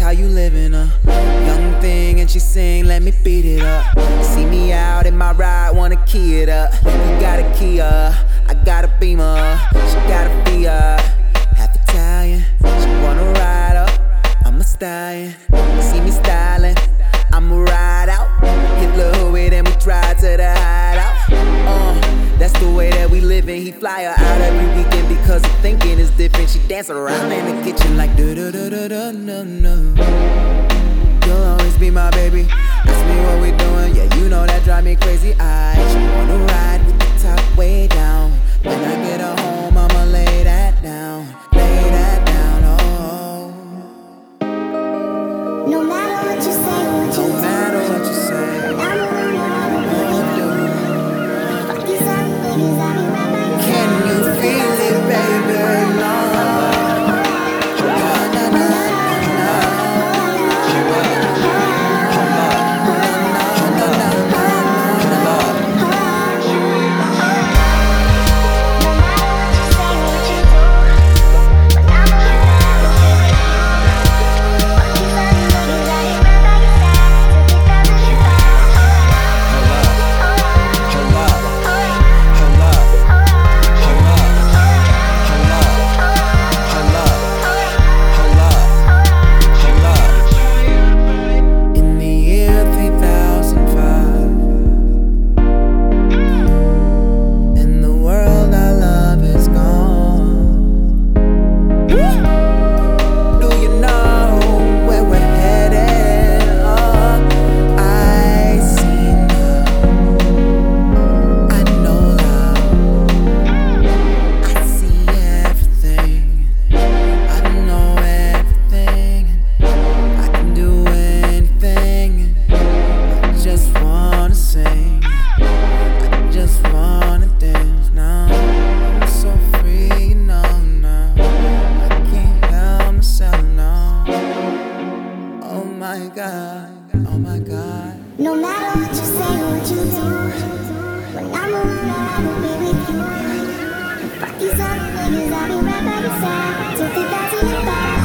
how you living, uh. Young thing and she sing, let me beat it up. See me out in my ride, wanna key it up. You got a Kia, uh. I got a Beamer. She got a Fiat, half Italian She wanna ride up, I'm a stallion. See me styling, I'ma ride out. Hit the hood and we drive to the hideout. Uh, That's the way that we living, he fly her out every weekend because of things is different. She dance around in the kitchen like da da da da da no no. You'll always be my baby. Ask me what we doing, yeah, you know that drive me crazy. I my god, oh my god. No matter what you say, what you do, when I'm around, I will be with you. Fuck these other niggas, I'll be right by your side. Till the